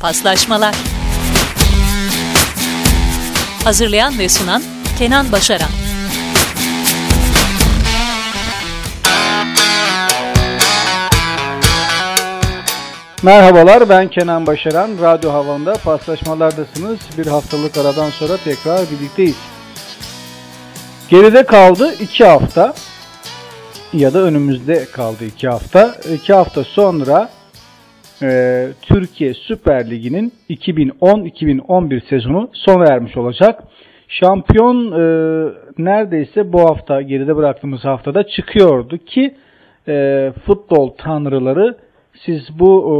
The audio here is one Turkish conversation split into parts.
Paslaşmalar Hazırlayan ve sunan Kenan Başaran Merhabalar ben Kenan Başaran. Radyo Havan'da paslaşmalardasınız. Bir haftalık aradan sonra tekrar birlikteyiz. Geride kaldı 2 hafta ya da önümüzde kaldı 2 hafta. 2 hafta sonra e, Türkiye Süper Ligi'nin 2010-2011 sezonu sona ermiş olacak. Şampiyon e, neredeyse bu hafta geride bıraktığımız haftada çıkıyordu ki e, futbol tanrıları siz bu e,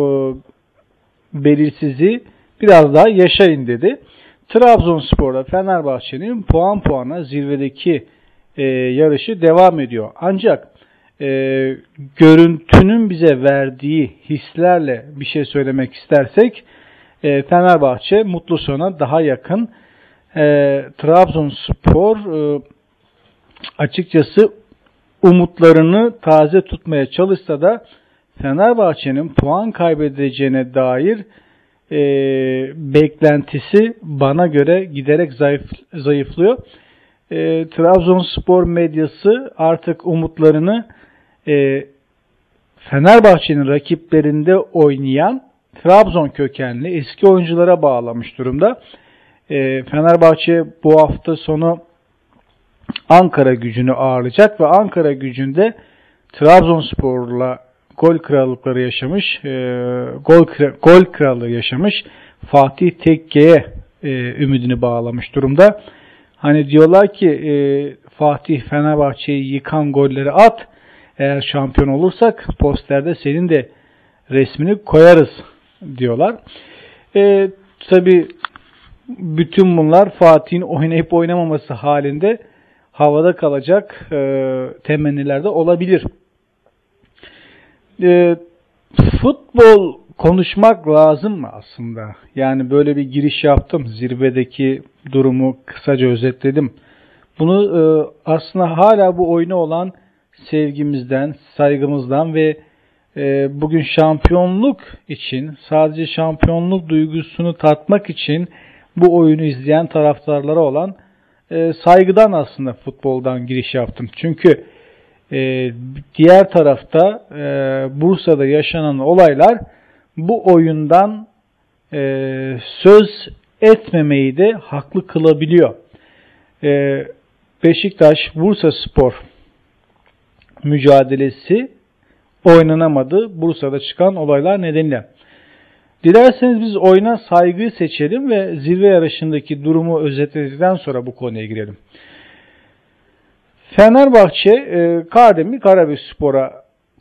belirsizi biraz daha yaşayın dedi. Trabzonspor'da Fenerbahçe'nin puan puana zirvedeki e, yarışı devam ediyor. Ancak e, görüntünün bize verdiği hislerle bir şey söylemek istersek e, Fenerbahçe mutlu sona daha yakın. E, Trabzonspor e, açıkçası umutlarını taze tutmaya çalışsa da Fenerbahçe'nin puan kaybedeceğine dair e, beklentisi bana göre giderek zayıf, zayıflıyor. E, Trabzonspor medyası artık umutlarını e, Fenerbahçe'nin rakiplerinde oynayan Trabzon kökenli eski oyunculara bağlamış durumda. E, Fenerbahçe bu hafta sonu Ankara gücünü ağırlayacak ve Ankara gücünde Trabzonspor'la gol krallıkları yaşamış, e, gol, gol krallığı yaşamış Fatih Tekke'ye e, ümidini bağlamış durumda. Hani diyorlar ki e, Fatih Fenerbahçe'yi yıkan golleri at. Eğer şampiyon olursak posterde senin de resmini koyarız diyorlar. E, Tabi bütün bunlar Fatih'in oynayıp oynamaması halinde havada kalacak e, temennilerde olabilir. E, futbol konuşmak lazım mı aslında? Yani böyle bir giriş yaptım. Zirvedeki durumu kısaca özetledim. Bunu e, aslında hala bu oyuna olan sevgimizden, saygımızdan ve e, bugün şampiyonluk için, sadece şampiyonluk duygusunu tatmak için bu oyunu izleyen taraftarlara olan e, saygıdan aslında futboldan giriş yaptım. Çünkü e, diğer tarafta e, Bursa'da yaşanan olaylar bu oyundan söz etmemeyi de haklı kılabiliyor. Beşiktaş Bursa Spor mücadelesi oynanamadı Bursa'da çıkan olaylar nedeniyle. Dilerseniz biz oyuna saygı seçelim ve zirve yarışındaki durumu özetledikten sonra bu konuya girelim. Fenerbahçe e, Kardemir Karabükspor'a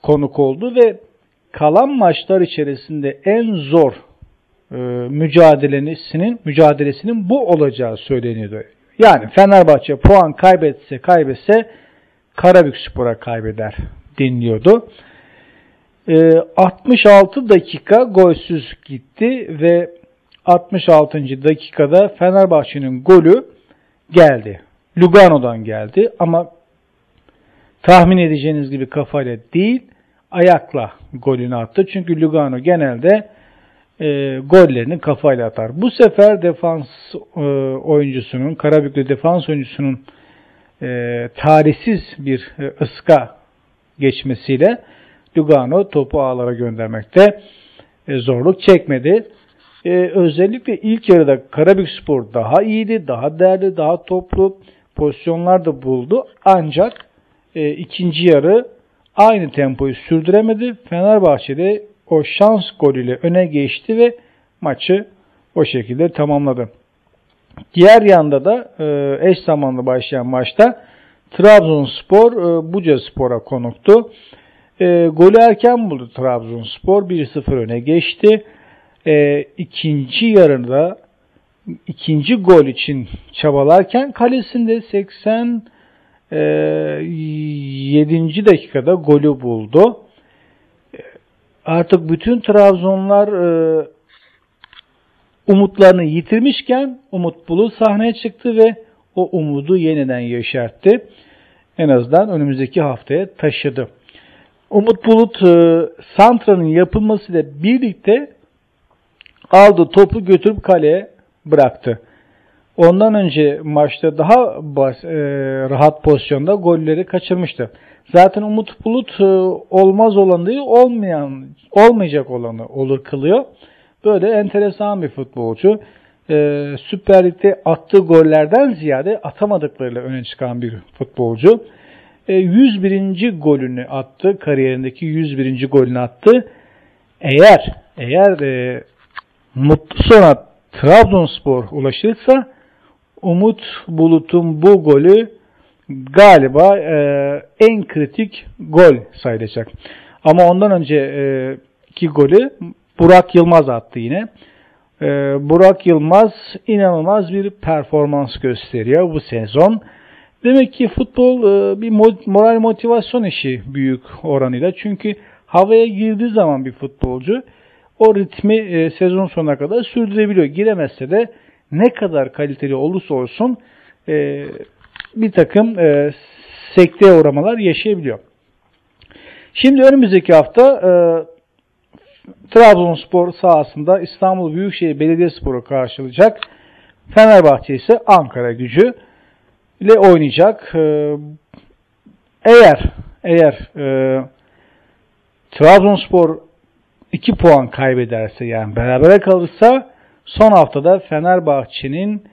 konuk oldu ve kalan maçlar içerisinde en zor e, mücadelesinin mücadelesinin bu olacağı söyleniyordu. Yani Fenerbahçe puan kaybetse kaybetse Karabükspor'a kaybeder deniliyordu. E, 66 dakika golsüz gitti ve 66. dakikada Fenerbahçe'nin golü geldi. Lugano'dan geldi ama tahmin edeceğiniz gibi kafayla değil ayakla golünü attı. Çünkü Lugano genelde e, gollerini kafayla atar. Bu sefer defans e, oyuncusunun, Karabüklü defans oyuncusunun e, tarihsiz bir e, ıska geçmesiyle Lugano topu ağlara göndermekte e, zorluk çekmedi. E, özellikle ilk yarıda Karabükspor daha iyiydi, daha değerli, daha toplu pozisyonlar da buldu. Ancak e, ikinci yarı aynı tempoyu sürdüremedi. Fenerbahçe'de o şans golüyle öne geçti ve maçı o şekilde tamamladı. Diğer yanda da e, eş zamanlı başlayan maçta Trabzonspor e, Buca Spor'a konuktu. E, golü erken buldu Trabzonspor. 1-0 öne geçti. E, ikinci yarıda ikinci gol için çabalarken kalesinde 80 e, 7. dakikada golü buldu. Artık bütün Trabzonlar e, umutlarını yitirmişken Umut Bulut sahneye çıktı ve o umudu yeniden yaşarttı. En azından önümüzdeki haftaya taşıdı. Umut Bulut e, Santra'nın yapılmasıyla birlikte aldı topu götürüp kaleye bıraktı. Ondan önce maçta daha bas, e, rahat pozisyonda golleri kaçırmıştı. Zaten Umut Bulut e, olmaz olan değil olmayan olmayacak olanı olur kılıyor. Böyle enteresan bir futbolcu. E, Süper Lig'de attığı gollerden ziyade atamadıklarıyla öne çıkan bir futbolcu. E, 101. golünü attı. Kariyerindeki 101. golünü attı. Eğer eğer e, mutlu sonra Trabzonspor ulaşırsa Umut Bulut'un bu golü galiba e, en kritik gol sayılacak. Ama ondan önce e, golü Burak Yılmaz attı yine. E, Burak Yılmaz inanılmaz bir performans gösteriyor bu sezon. Demek ki futbol e, bir moral motivasyon işi büyük oranıyla. Çünkü havaya girdiği zaman bir futbolcu o ritmi e, sezon sonuna kadar sürdürebiliyor. Giremezse de ne kadar kaliteli olursa olsun e, bir takım e, sekteye uğramalar yaşayabiliyor. Şimdi önümüzdeki hafta e, Trabzonspor sahasında İstanbul Büyükşehir Belediyespor'u karşılayacak. Fenerbahçe ise Ankara gücü ile oynayacak. E, eğer eğer e, Trabzonspor 2 puan kaybederse yani berabere kalırsa son haftada Fenerbahçe'nin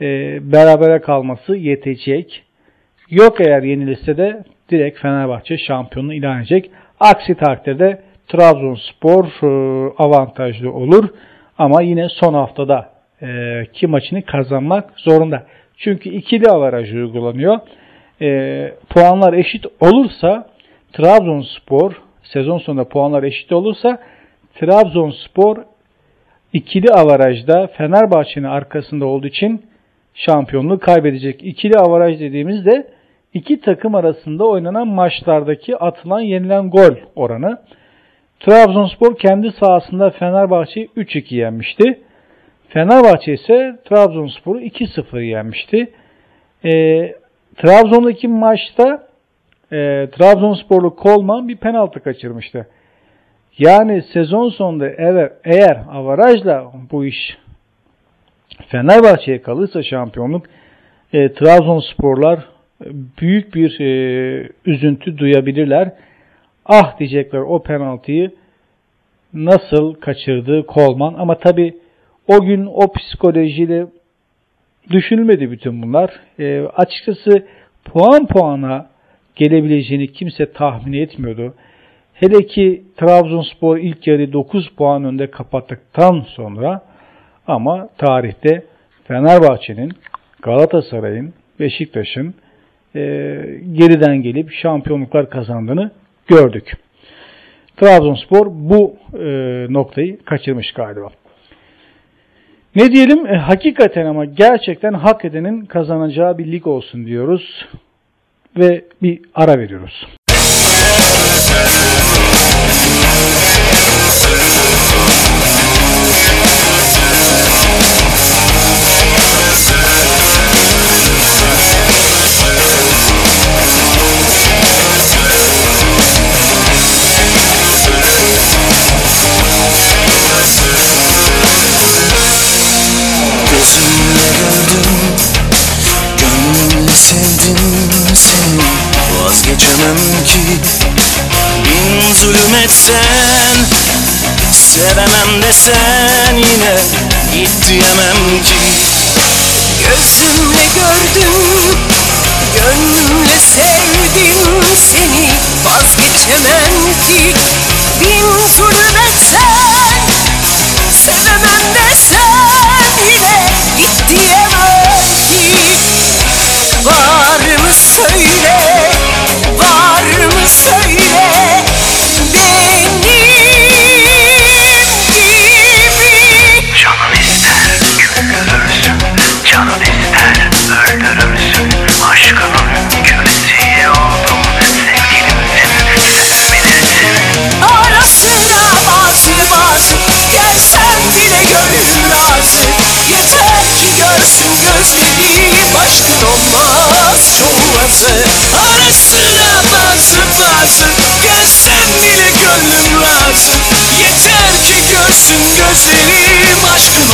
e, berabere kalması yetecek. Yok eğer yenilirse de direkt Fenerbahçe şampiyonluğu ilan edecek. Aksi takdirde Trabzonspor e, avantajlı olur. Ama yine son haftada e, ki maçını kazanmak zorunda. Çünkü ikili avaraj uygulanıyor. E, puanlar eşit olursa Trabzonspor sezon sonunda puanlar eşit olursa Trabzonspor ikili avarajda Fenerbahçe'nin arkasında olduğu için şampiyonluğu kaybedecek. İkili avaraj dediğimizde iki takım arasında oynanan maçlardaki atılan yenilen gol oranı. Trabzonspor kendi sahasında Fenerbahçe'yi 3-2 yenmişti. Fenerbahçe ise Trabzonspor'u 2-0 yenmişti. E, Trabzon'daki maçta e, Trabzonsporlu Kolman bir penaltı kaçırmıştı. Yani sezon sonunda eğer, eğer avarajla bu iş Fenerbahçe'ye kalırsa şampiyonluk e, Trabzonsporlar büyük bir e, üzüntü duyabilirler. Ah diyecekler o penaltıyı nasıl kaçırdı Kolman ama tabi o gün o psikolojiyle düşünülmedi bütün bunlar. E, açıkçası puan puana gelebileceğini kimse tahmin etmiyordu. Hele ki Trabzonspor ilk yarı 9 puan önde kapattıktan sonra ama tarihte Fenerbahçe'nin, Galatasaray'ın, Beşiktaş'ın e, geriden gelip şampiyonluklar kazandığını gördük. Trabzonspor bu e, noktayı kaçırmış galiba. Ne diyelim? E, hakikaten ama gerçekten hak edenin kazanacağı bir lig olsun diyoruz ve bir ara veriyoruz. Etsen Sevemem desen yine Git diyemem ki. Gözümle gördüm Gönlümle sevdim seni. Vazgeçemem ki Bin zulüm etsen Sevemem desen yine Git diyemem ki. Var mı söyle Baktım gözlerim aşkın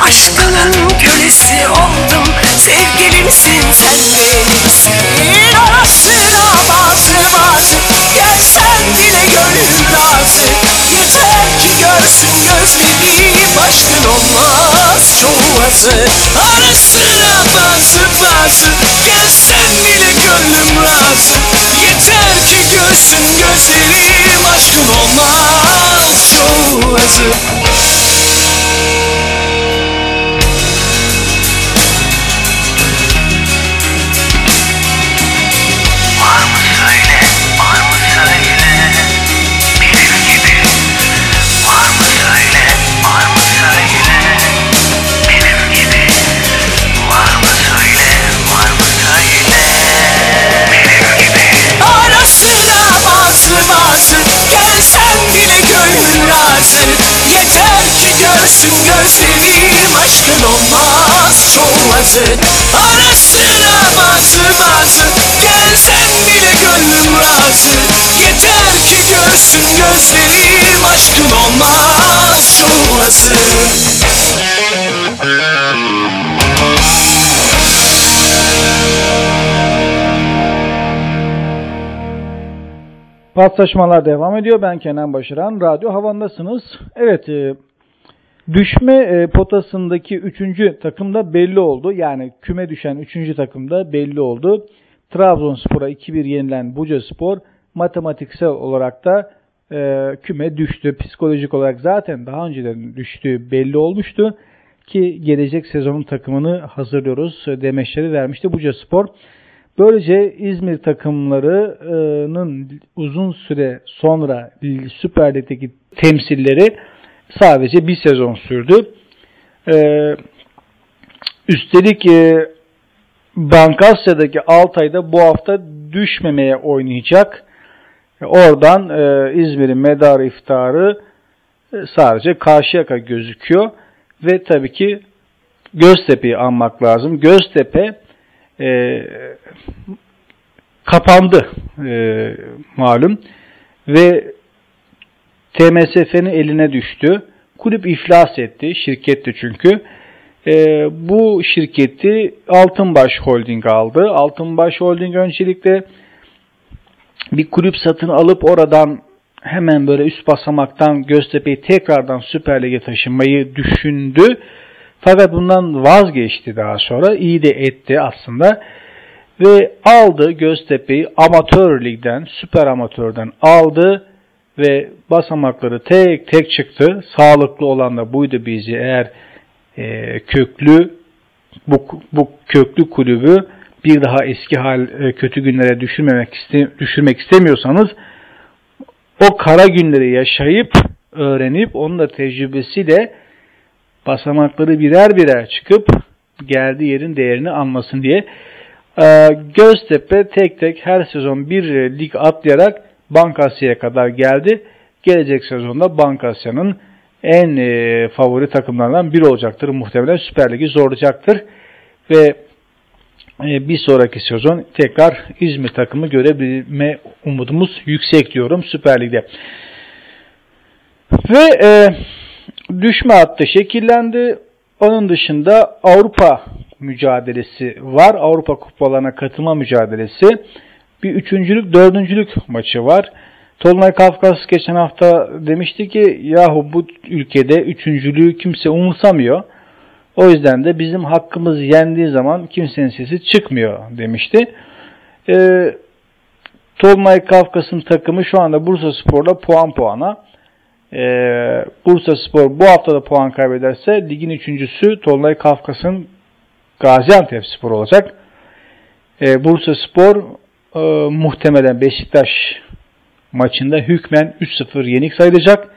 Aşkının kölesi oldum Sevgilimsin sen benimsin Ara sıra bazı bazı Gelsen bile gönlüm razı. Yeter ki görsün gözlerim Aşkın olmaz çoğası Ara görsün gözlerim Aşkın olmaz çoğası Ara sıra bazı bazı Gelsen bile gönlüm razı Yeter ki görsün gözlerim Aşkın olmaz çoğulası Paslaşmalar devam ediyor. Ben Kenan Başaran. Radyo Havan'dasınız. Evet, e, düşme e, potasındaki üçüncü takım da belli oldu. Yani küme düşen üçüncü takım da belli oldu. Trabzonspor'a 2-1 yenilen Buca Spor matematiksel olarak da e, küme düştü. Psikolojik olarak zaten daha önceden düştüğü belli olmuştu. Ki gelecek sezonun takımını hazırlıyoruz demeçleri vermişti Buca Spor. Böylece İzmir takımlarının uzun süre sonra Süper Lig'deki temsilleri sadece bir sezon sürdü. Ee, üstelik e, Bankasya'daki Altay'da bu hafta düşmemeye oynayacak. Oradan e, İzmir'in medarı iftarı e, sadece Karşıyaka gözüküyor. Ve tabii ki Göztepe'yi anmak lazım. Göztepe e, kapandı e, malum ve TMSF'nin eline düştü. Kulüp iflas etti. Şirketti çünkü. E, bu şirketi Altınbaş Holding aldı. Altınbaş Holding öncelikle bir kulüp satın alıp oradan hemen böyle üst basamaktan Göztepe'yi tekrardan Süper Lig'e taşınmayı düşündü. Fakat bundan vazgeçti daha sonra. İyi de etti aslında. Ve aldı Göztepe'yi amatör ligden, süper amatörden aldı ve basamakları tek tek çıktı. Sağlıklı olan da buydu bizi eğer e, köklü bu, bu köklü kulübü bir daha eski hal e, kötü günlere düşürmemek iste, düşürmek istemiyorsanız o kara günleri yaşayıp öğrenip onun da tecrübesiyle basamakları birer birer çıkıp geldiği yerin değerini anlasın diye ee, Göztepe tek tek her sezon bir lig atlayarak Bankasya'ya kadar geldi. Gelecek sezonda Bankasya'nın en e, favori takımlarından biri olacaktır. Muhtemelen Süper Lig'i zorlayacaktır. Ve e, bir sonraki sezon tekrar İzmir takımı görebilme umudumuz yüksek diyorum Süper Lig'de. Ve e, düşme hattı şekillendi. Onun dışında Avrupa mücadelesi var. Avrupa kupalarına katılma mücadelesi. Bir üçüncülük, dördüncülük maçı var. Tolunay Kafkas geçen hafta demişti ki yahu bu ülkede üçüncülüğü kimse umursamıyor. O yüzden de bizim hakkımız yendiği zaman kimsenin sesi çıkmıyor demişti. Ee, Tolunay Kafkas'ın takımı şu anda Bursa Spor'la puan puana. Ee, Bursa Spor bu hafta da puan kaybederse ligin üçüncüsü Tolunay Kafkas'ın Gaziantep Spor olacak. Ee, Bursa Spor e, muhtemelen Beşiktaş maçında hükmen 3-0 yenik sayılacak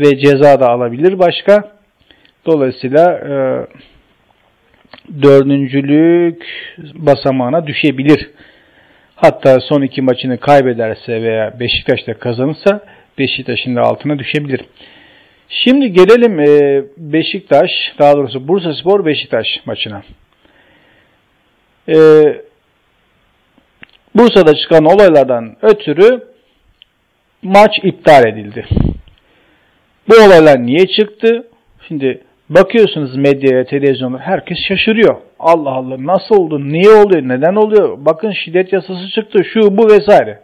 ve ceza da alabilir başka. Dolayısıyla e, dördüncülük basamağına düşebilir. Hatta son iki maçını kaybederse veya Beşiktaş'ta kazanırsa Beşiktaş'ın da altına düşebilir. Şimdi gelelim e, Beşiktaş, daha doğrusu Bursa Spor Beşiktaş maçına. Bursa'da çıkan olaylardan ötürü maç iptal edildi. Bu olaylar niye çıktı? Şimdi bakıyorsunuz medyaya, televizyonda herkes şaşırıyor. Allah Allah nasıl oldu, niye oluyor, neden oluyor? Bakın şiddet yasası çıktı, şu bu vesaire.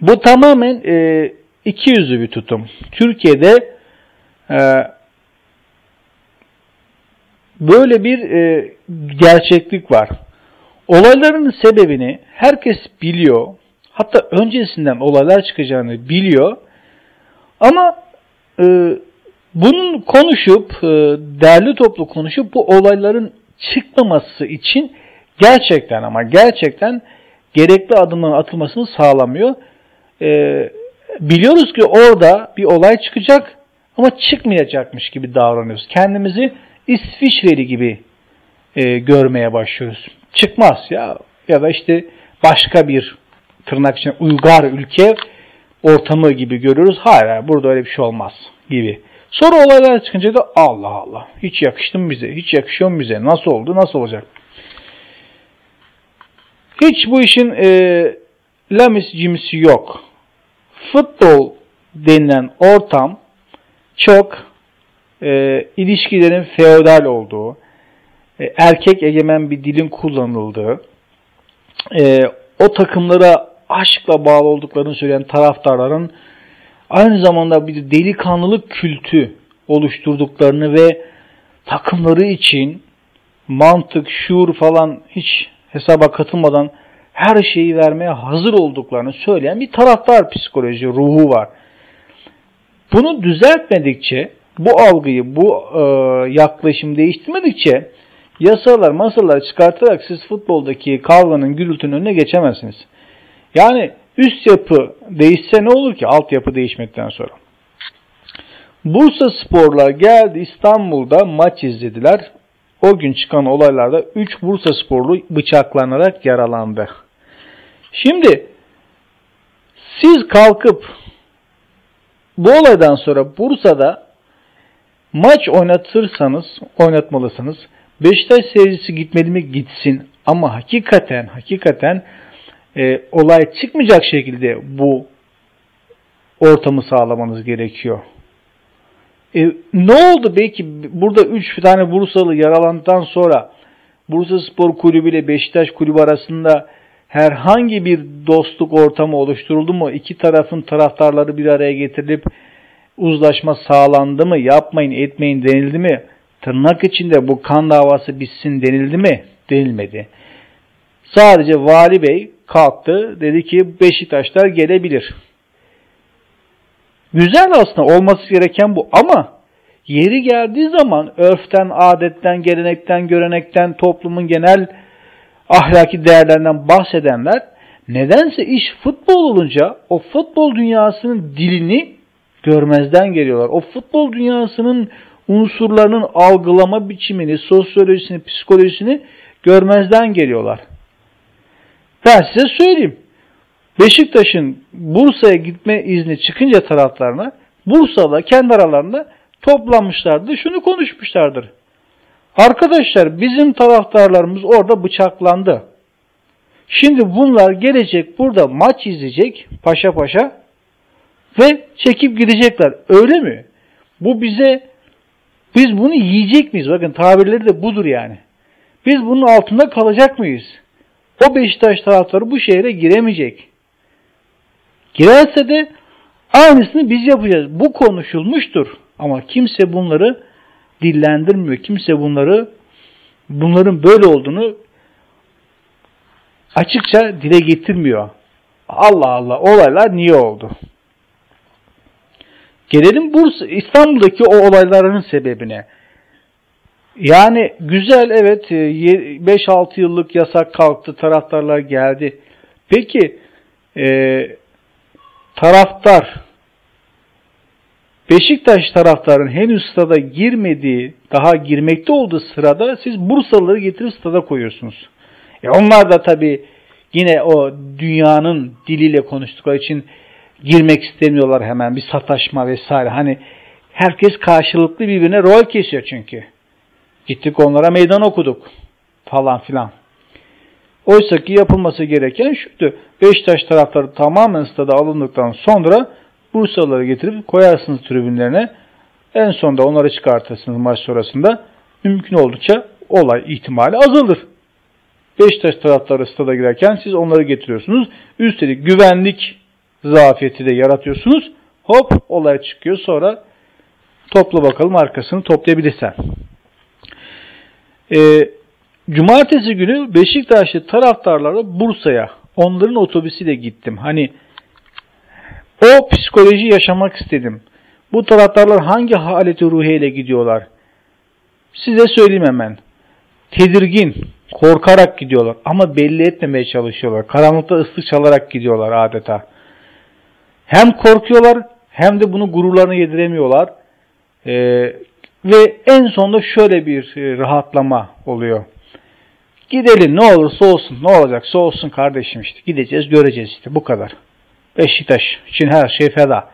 Bu tamamen e, iki yüzlü bir tutum. Türkiye'de e, böyle bir e, gerçeklik var. Olayların sebebini herkes biliyor. Hatta öncesinden olaylar çıkacağını biliyor. Ama e, bunun konuşup, e, değerli toplu konuşup bu olayların çıkmaması için gerçekten ama gerçekten gerekli adımların atılmasını sağlamıyor. E, biliyoruz ki orada bir olay çıkacak ama çıkmayacakmış gibi davranıyoruz. Kendimizi İsviçreli gibi e, görmeye başlıyoruz. Çıkmaz ya ya da işte başka bir tırnak için uygar ülke ortamı gibi görüyoruz. Hayır burada öyle bir şey olmaz gibi. Sonra olaylar çıkınca da Allah Allah hiç yakıştı mı bize? Hiç yakışıyor mu bize? Nasıl oldu? Nasıl olacak? Hiç bu işin e, lamis cimsi yok. Futbol denilen ortam çok e, ilişkilerin feodal olduğu, erkek egemen bir dilin kullanıldığı, e, o takımlara aşkla bağlı olduklarını söyleyen taraftarların aynı zamanda bir delikanlılık kültü oluşturduklarını ve takımları için mantık, şuur falan hiç hesaba katılmadan her şeyi vermeye hazır olduklarını söyleyen bir taraftar psikoloji ruhu var. Bunu düzeltmedikçe, bu algıyı, bu e, yaklaşım değiştirmedikçe yasalar, masalar çıkartarak siz futboldaki kavganın, gürültünün önüne geçemezsiniz. Yani üst yapı değişse ne olur ki altyapı değişmekten sonra? Bursa sporlar geldi İstanbul'da maç izlediler. O gün çıkan olaylarda 3 Bursa sporlu bıçaklanarak yaralandı. Şimdi siz kalkıp bu olaydan sonra Bursa'da maç oynatırsanız, oynatmalısınız. Beşiktaş seyircisi gitmeli mi? Gitsin. Ama hakikaten, hakikaten e, olay çıkmayacak şekilde bu ortamı sağlamanız gerekiyor. E, ne oldu belki burada 3 tane Bursalı yaralandıktan sonra Bursa Spor Kulübü ile Beşiktaş Kulübü arasında herhangi bir dostluk ortamı oluşturuldu mu? İki tarafın taraftarları bir araya getirilip uzlaşma sağlandı mı? Yapmayın etmeyin denildi mi? Tırnak içinde bu kan davası bitsin denildi mi? Denilmedi. Sadece Vali Bey kalktı dedi ki Beşiktaşlar gelebilir. Güzel aslında olması gereken bu ama yeri geldiği zaman örften, adetten, gelenekten, görenekten, toplumun genel ahlaki değerlerinden bahsedenler nedense iş futbol olunca o futbol dünyasının dilini görmezden geliyorlar. O futbol dünyasının unsurlarının algılama biçimini, sosyolojisini, psikolojisini görmezden geliyorlar. Ben size söyleyeyim. Beşiktaş'ın Bursa'ya gitme izni çıkınca taraflarına Bursa'da kendi aralarında toplanmışlardı. Şunu konuşmuşlardır. Arkadaşlar bizim taraftarlarımız orada bıçaklandı. Şimdi bunlar gelecek burada maç izleyecek paşa paşa ve çekip gidecekler. Öyle mi? Bu bize biz bunu yiyecek miyiz? Bakın tabirleri de budur yani. Biz bunun altında kalacak mıyız? O Beşiktaş taraftarı bu şehre giremeyecek. Girerse de aynısını biz yapacağız. Bu konuşulmuştur. Ama kimse bunları dillendirmiyor. Kimse bunları bunların böyle olduğunu açıkça dile getirmiyor. Allah Allah olaylar niye oldu? Gelelim Bursa, İstanbul'daki o olayların sebebine. Yani güzel evet 5-6 e, yıllık yasak kalktı taraftarlar geldi. Peki e, taraftar Beşiktaş taraftarın henüz stada girmediği, daha girmekte olduğu sırada siz Bursalıları getirip stada koyuyorsunuz. E onlar da tabii yine o dünyanın diliyle konuştukları için girmek istemiyorlar hemen bir sataşma vesaire. Hani herkes karşılıklı birbirine rol kesiyor çünkü. Gittik onlara meydan okuduk falan filan. Oysa ki yapılması gereken şuydu. Beşiktaş taraftarı tamamen stada alındıktan sonra Bursalıları getirip koyarsınız tribünlerine. En sonunda onları çıkartırsınız maç sonrasında. Mümkün oldukça olay ihtimali azalır. Beşiktaş taraftarı stada girerken siz onları getiriyorsunuz. Üstelik güvenlik zafiyeti de yaratıyorsunuz. Hop olay çıkıyor sonra topla bakalım arkasını toplayabilirsen. Ee, Cumartesi günü Beşiktaşlı taraftarlarla Bursa'ya onların otobüsüyle gittim. Hani o psikoloji yaşamak istedim. Bu taraftarlar hangi haleti ruhiyle gidiyorlar? Size söyleyeyim hemen. Tedirgin, korkarak gidiyorlar ama belli etmemeye çalışıyorlar. Karanlıkta ıslık çalarak gidiyorlar adeta. Hem korkuyorlar hem de bunu gururlarını yediremiyorlar. Ee, ve en sonunda şöyle bir e, rahatlama oluyor. Gidelim ne olursa olsun. Ne olacaksa olsun kardeşim işte. Gideceğiz göreceğiz işte bu kadar. Beşiktaş için her şey feda.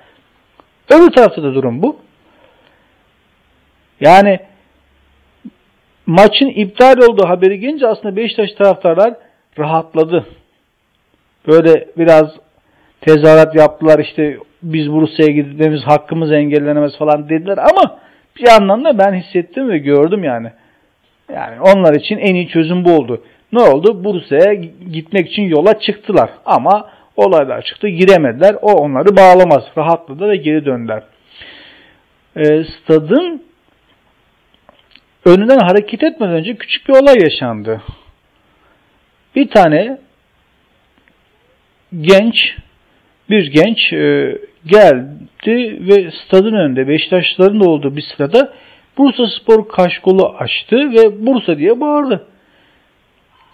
Öbür tarafta da durum bu. Yani maçın iptal olduğu haberi gelince aslında Beşiktaş taraftarlar rahatladı. Böyle biraz tezahürat yaptılar işte biz Bursa'ya gitmemiz hakkımız engellenemez falan dediler ama bir yandan da ben hissettim ve gördüm yani. Yani onlar için en iyi çözüm bu oldu. Ne oldu? Bursa'ya gitmek için yola çıktılar. Ama olaylar çıktı giremediler. O onları bağlamaz. Rahatladı ve geri döndüler. E, stadın önünden hareket etmeden önce küçük bir olay yaşandı. Bir tane genç bir genç e, geldi ve stadın önünde Beşiktaşlıların da olduğu bir sırada Bursa Spor kaşkolu açtı ve Bursa diye bağırdı.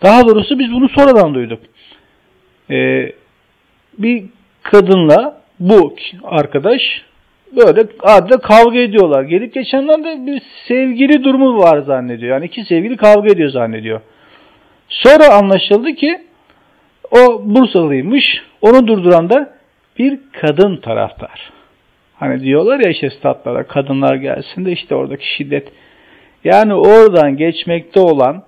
Daha doğrusu biz bunu sonradan duyduk. Ee, bir kadınla bu arkadaş böyle adeta kavga ediyorlar. Gelip geçenlerde bir sevgili durumu var zannediyor. Yani iki sevgili kavga ediyor zannediyor. Sonra anlaşıldı ki o Bursalıymış. Onu durduran da bir kadın taraftar. Hani diyorlar ya işte statlara kadınlar gelsin de işte oradaki şiddet. Yani oradan geçmekte olan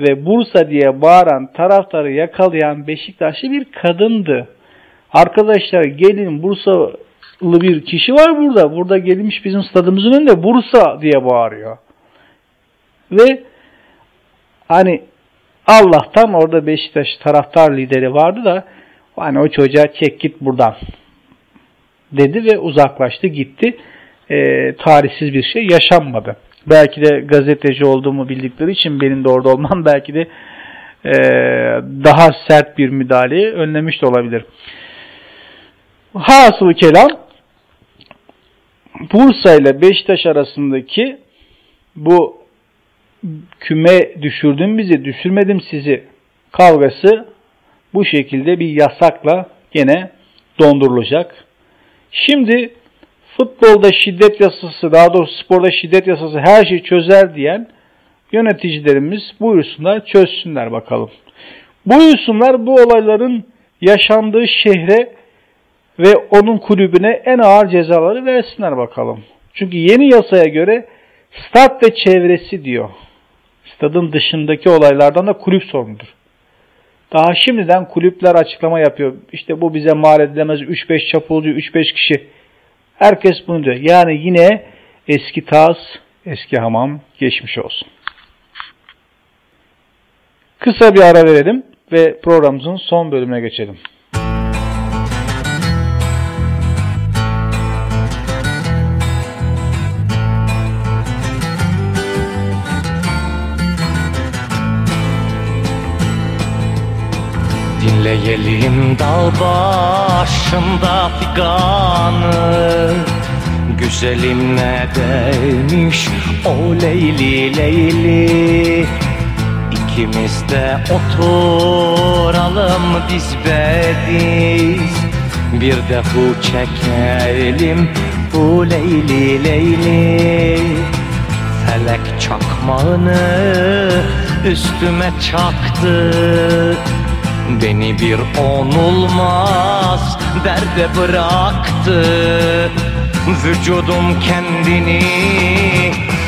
ve Bursa diye bağıran taraftarı yakalayan Beşiktaşlı bir kadındı. Arkadaşlar gelin Bursalı bir kişi var burada. Burada gelmiş bizim stadımızın önünde Bursa diye bağırıyor. Ve hani Allah'tan orada Beşiktaş taraftar lideri vardı da hani o çocuğa çek git buradan dedi ve uzaklaştı gitti. E, tarihsiz bir şey yaşanmadı. Belki de gazeteci olduğumu bildikleri için benim de orada olmam belki de e, daha sert bir müdahaleyi önlemiş de olabilir. Hasılı kelam Bursa ile Beşiktaş arasındaki bu küme düşürdün bizi, düşürmedim sizi kavgası bu şekilde bir yasakla gene dondurulacak. Şimdi futbolda şiddet yasası, daha doğrusu sporda şiddet yasası her şeyi çözer diyen yöneticilerimiz buyursunlar, çözsünler bakalım. Buyursunlar bu olayların yaşandığı şehre ve onun kulübüne en ağır cezaları versinler bakalım. Çünkü yeni yasaya göre stat ve çevresi diyor. Stadın dışındaki olaylardan da kulüp sorumludur. Daha şimdiden kulüpler açıklama yapıyor. İşte bu bize mal edilemez 3-5 çapulcu, 3-5 kişi. Herkes bunu diyor. Yani yine eski tas, eski hamam geçmiş olsun. Kısa bir ara verelim ve programımızın son bölümüne geçelim. Dinleyelim dal başında figanı. Güzelim ne demiş? O Leyli Leyli. İkimiz de oturalım diz bediz. Bir de hu çekelim bu Leyli Leyli. Felek çakmağını üstüme çaktı Beni bir onulmaz derde bıraktı. Vücudum kendini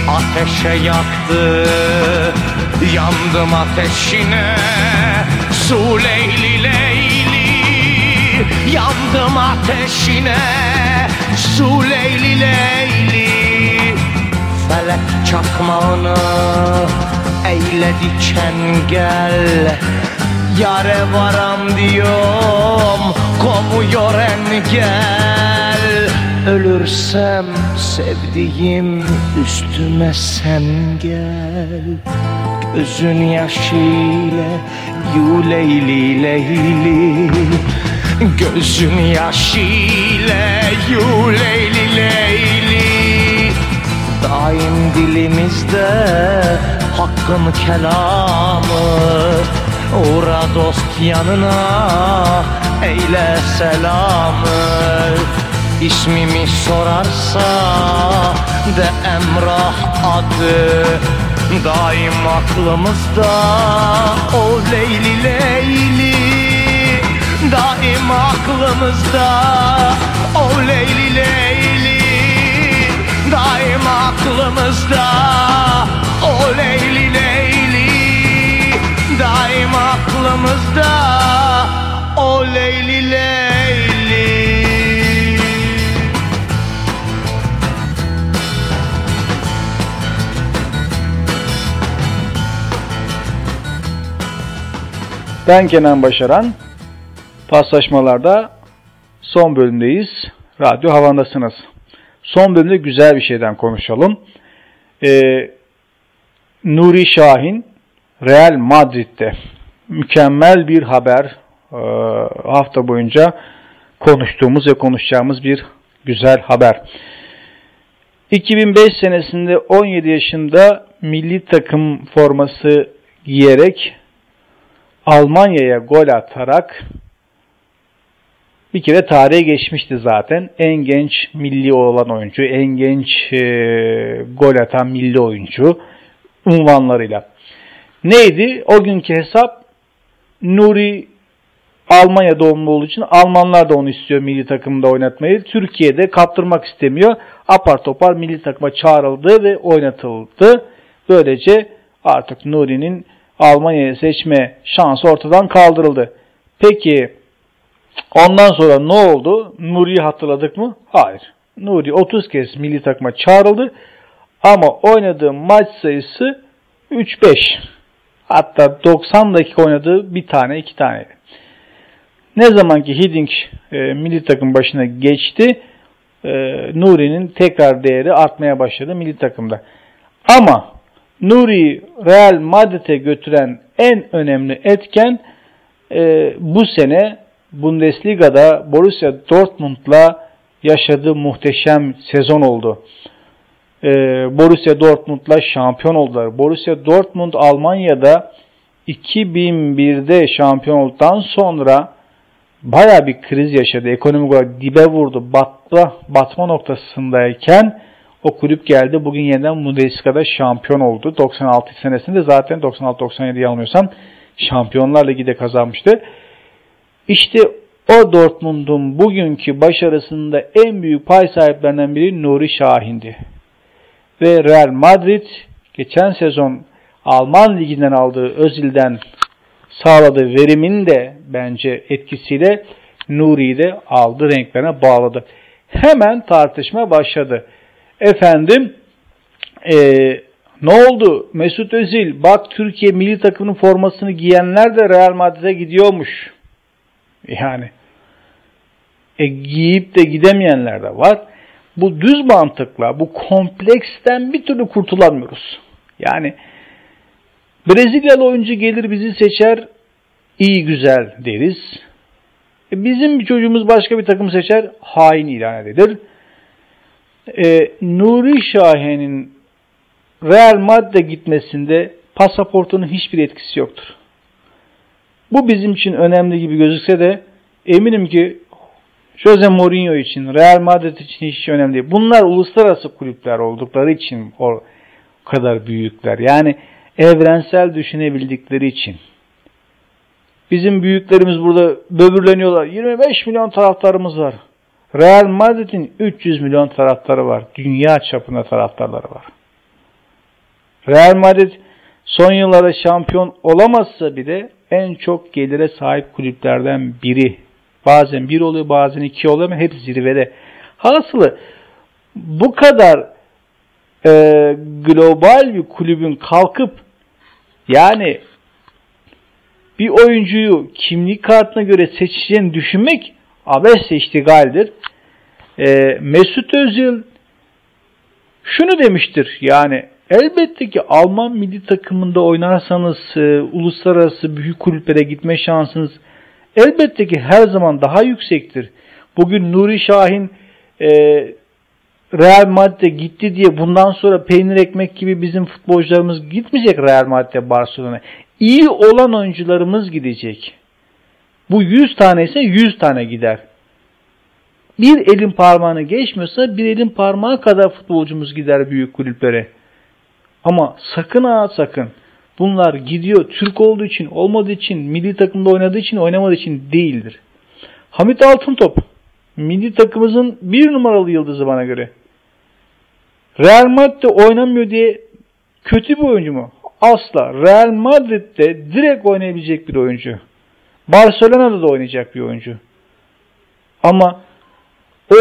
ateşe yaktı. Yandım ateşine su leyli leyli. Yandım ateşine su leyli leyli. Felek çakmağını eyledi çengel Yare varam diyorum komuyor engel Ölürsem sevdiğim üstüme sen gel. Gözün yaşıyla yu leyli Gözün yaşıyla yu leyli leyli Daim dilimizde hakkın kelamı dost yanına eyle selamı. İsmimi sorarsa de Emrah adı. Daim aklımızda o Leyli Leyli. Daim aklımızda o Leyli Leyli. Daim aklımızda o Leyli Leyli. Daim aklımızda o Leyli Leyli Ben Kenan Başaran. Paslaşmalarda son bölümdeyiz. Radyo Havan'dasınız. Son bölümde güzel bir şeyden konuşalım. Ee, Nuri Şahin Real Madrid'de mükemmel bir haber e, hafta boyunca konuştuğumuz ve konuşacağımız bir güzel haber. 2005 senesinde 17 yaşında milli takım forması giyerek Almanya'ya gol atarak bir kere tarihe geçmişti zaten. En genç milli olan oyuncu, en genç e, gol atan milli oyuncu unvanlarıyla. Neydi? O günkü hesap Nuri Almanya doğumlu olduğu için Almanlar da onu istiyor milli takımda oynatmayı. Türkiye'de kaptırmak istemiyor. Apar topar milli takıma çağrıldı ve oynatıldı. Böylece artık Nuri'nin Almanya'yı seçme şansı ortadan kaldırıldı. Peki ondan sonra ne oldu? Nuri'yi hatırladık mı? Hayır. Nuri 30 kez milli takıma çağrıldı ama oynadığı maç sayısı 3-5. Hatta 90 dakika oynadığı bir tane iki tane. Ne zaman ki Hiddink e, milli takım başına geçti e, Nuri'nin tekrar değeri artmaya başladı milli takımda. Ama Nuri Real Madrid'e götüren en önemli etken e, bu sene Bundesliga'da Borussia Dortmund'la yaşadığı muhteşem sezon oldu. E, Borussia Dortmund'la şampiyon oldular. Borussia Dortmund Almanya'da 2001'de şampiyon olduktan sonra baya bir kriz yaşadı. Ekonomik olarak dibe vurdu. Batma, batma noktasındayken o kulüp geldi. Bugün yeniden Bundesliga'da şampiyon oldu. 96 senesinde zaten 96-97 yanılmıyorsam Şampiyonlar Ligi de kazanmıştı. İşte o Dortmund'un bugünkü başarısında en büyük pay sahiplerinden biri Nuri Şahin'di. Ve Real Madrid geçen sezon Alman liginden aldığı Özil'den sağladığı verimin de bence etkisiyle Nuri'yi de aldı renklerine bağladı. Hemen tartışma başladı. Efendim e, ne oldu? Mesut Özil bak Türkiye milli takımının formasını giyenler de Real Madrid'e gidiyormuş. Yani e, giyip de gidemeyenler de var. Bu düz mantıkla, bu kompleksten bir türlü kurtulamıyoruz. Yani Brezilyalı oyuncu gelir bizi seçer, iyi güzel deriz. E, bizim bir çocuğumuz başka bir takım seçer, hain ilan edilir e, Nuri Şahin'in Real Madrid'e gitmesinde pasaportunun hiçbir etkisi yoktur. Bu bizim için önemli gibi gözükse de eminim ki Jose Mourinho için, Real Madrid için hiç önemli değil. Bunlar uluslararası kulüpler oldukları için o kadar büyükler. Yani evrensel düşünebildikleri için. Bizim büyüklerimiz burada böbürleniyorlar. 25 milyon taraftarımız var. Real Madrid'in 300 milyon taraftarı var. Dünya çapında taraftarları var. Real Madrid son yıllarda şampiyon olamazsa bile en çok gelire sahip kulüplerden biri. Bazen bir oluyor bazen iki oluyor ama hep zirvede. Hasılı bu kadar e, global bir kulübün kalkıp yani bir oyuncuyu kimlik kartına göre seçeceğini düşünmek abesle iştigaldir. E, Mesut Özil şunu demiştir yani elbette ki Alman milli takımında oynarsanız e, uluslararası büyük kulüplere gitme şansınız elbette ki her zaman daha yüksektir. Bugün Nuri Şahin e, Real Madrid'e gitti diye bundan sonra peynir ekmek gibi bizim futbolcularımız gitmeyecek Real Madrid'e Barcelona. İyi olan oyuncularımız gidecek. Bu 100 tane ise 100 tane gider. Bir elin parmağını geçmiyorsa bir elin parmağı kadar futbolcumuz gider büyük kulüplere. Ama sakın ha sakın bunlar gidiyor Türk olduğu için, olmadığı için, milli takımda oynadığı için, oynamadığı için değildir. Hamit Altıntop milli takımımızın bir numaralı yıldızı bana göre. Real Madrid'de oynamıyor diye kötü bir oyuncu mu? Asla. Real Madrid'de direkt oynayabilecek bir oyuncu. Barcelona'da da oynayacak bir oyuncu. Ama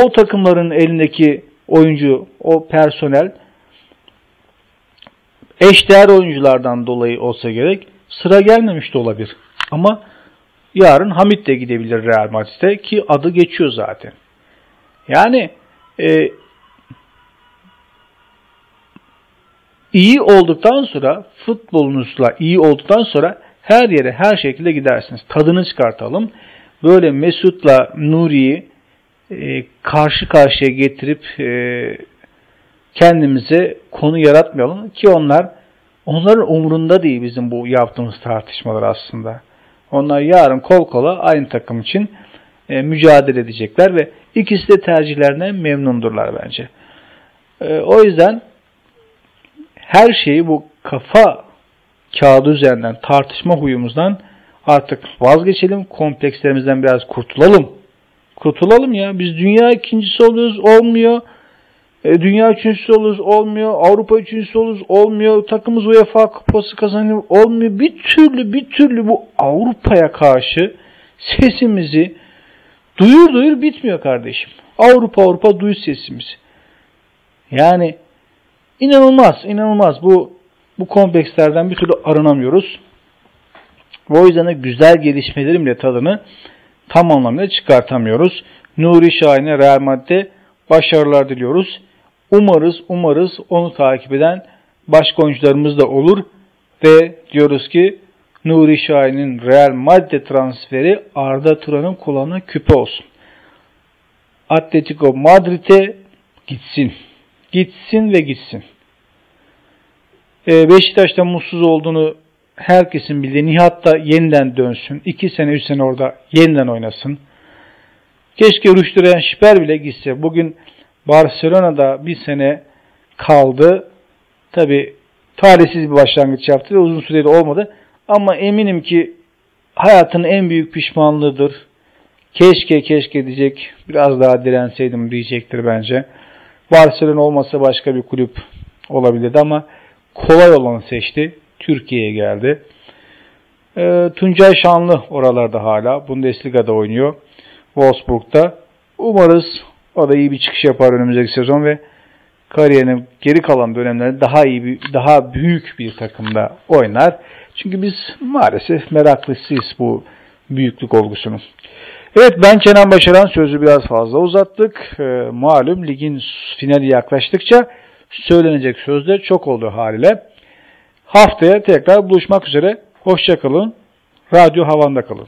o takımların elindeki oyuncu, o personel eşdeğer oyunculardan dolayı olsa gerek sıra gelmemiş de olabilir. Ama yarın Hamit de gidebilir Real Madrid'e ki adı geçiyor zaten. Yani e, iyi olduktan sonra futbolunuzla iyi olduktan sonra her yere her şekilde gidersiniz. Tadını çıkartalım. Böyle Mesut'la Nuri'yi e, karşı karşıya getirip e, kendimize konu yaratmayalım ki onlar onların umurunda değil bizim bu yaptığımız tartışmalar aslında. Onlar yarın kol kola aynı takım için e, mücadele edecekler ve ikisi de tercihlerinden memnundurlar bence. E, o yüzden her şeyi bu kafa kağıdı üzerinden tartışma huyumuzdan artık vazgeçelim. Komplekslerimizden biraz kurtulalım. Kurtulalım ya. Biz dünya ikincisi oluyoruz olmuyor. E, dünya üçüncüsü oluruz olmuyor. Avrupa üçüncüsü oluruz olmuyor. Takımız UEFA kupası kazanıyor olmuyor. Bir türlü bir türlü bu Avrupa'ya karşı sesimizi duyur duyur bitmiyor kardeşim. Avrupa Avrupa duy sesimizi. Yani inanılmaz inanılmaz bu bu komplekslerden bir türlü arınamıyoruz. O yüzden de güzel gelişmelerin bile tadını tam anlamıyla çıkartamıyoruz. Nuri Şahin'e Real Madrid'de başarılar diliyoruz. Umarız, umarız onu takip eden başka oyuncularımız da olur ve diyoruz ki Nuri Şahin'in Real Madrid transferi Arda Turan'ın kulağına küpe olsun. Atletico Madrid'e gitsin. Gitsin ve gitsin. Ee, Beşiktaş'ta mutsuz olduğunu herkesin bildiği Nihat da yeniden dönsün. 2 sene 3 sene orada yeniden oynasın. Keşke Rüştü Şiper bile gitse. Bugün Barcelona'da bir sene kaldı. Tabi talihsiz bir başlangıç yaptı ve uzun süreli olmadı. Ama eminim ki hayatının en büyük pişmanlığıdır. Keşke keşke diyecek. Biraz daha direnseydim diyecektir bence. Barcelona olmasa başka bir kulüp olabilirdi ama kolay olanı seçti. Türkiye'ye geldi. E, Tuncay Şanlı oralarda hala. Bundesliga'da oynuyor. Wolfsburg'da. Umarız o da iyi bir çıkış yapar önümüzdeki sezon ve kariyerinin geri kalan dönemlerinde daha iyi bir, daha büyük bir takımda oynar. Çünkü biz maalesef meraklısıyız bu büyüklük olgusunun. Evet ben Kenan Başaran sözü biraz fazla uzattık. E, malum ligin finali yaklaştıkça söylenecek sözler çok oldu haliyle. Haftaya tekrar buluşmak üzere. Hoşçakalın. Radyo Havan'da kalın.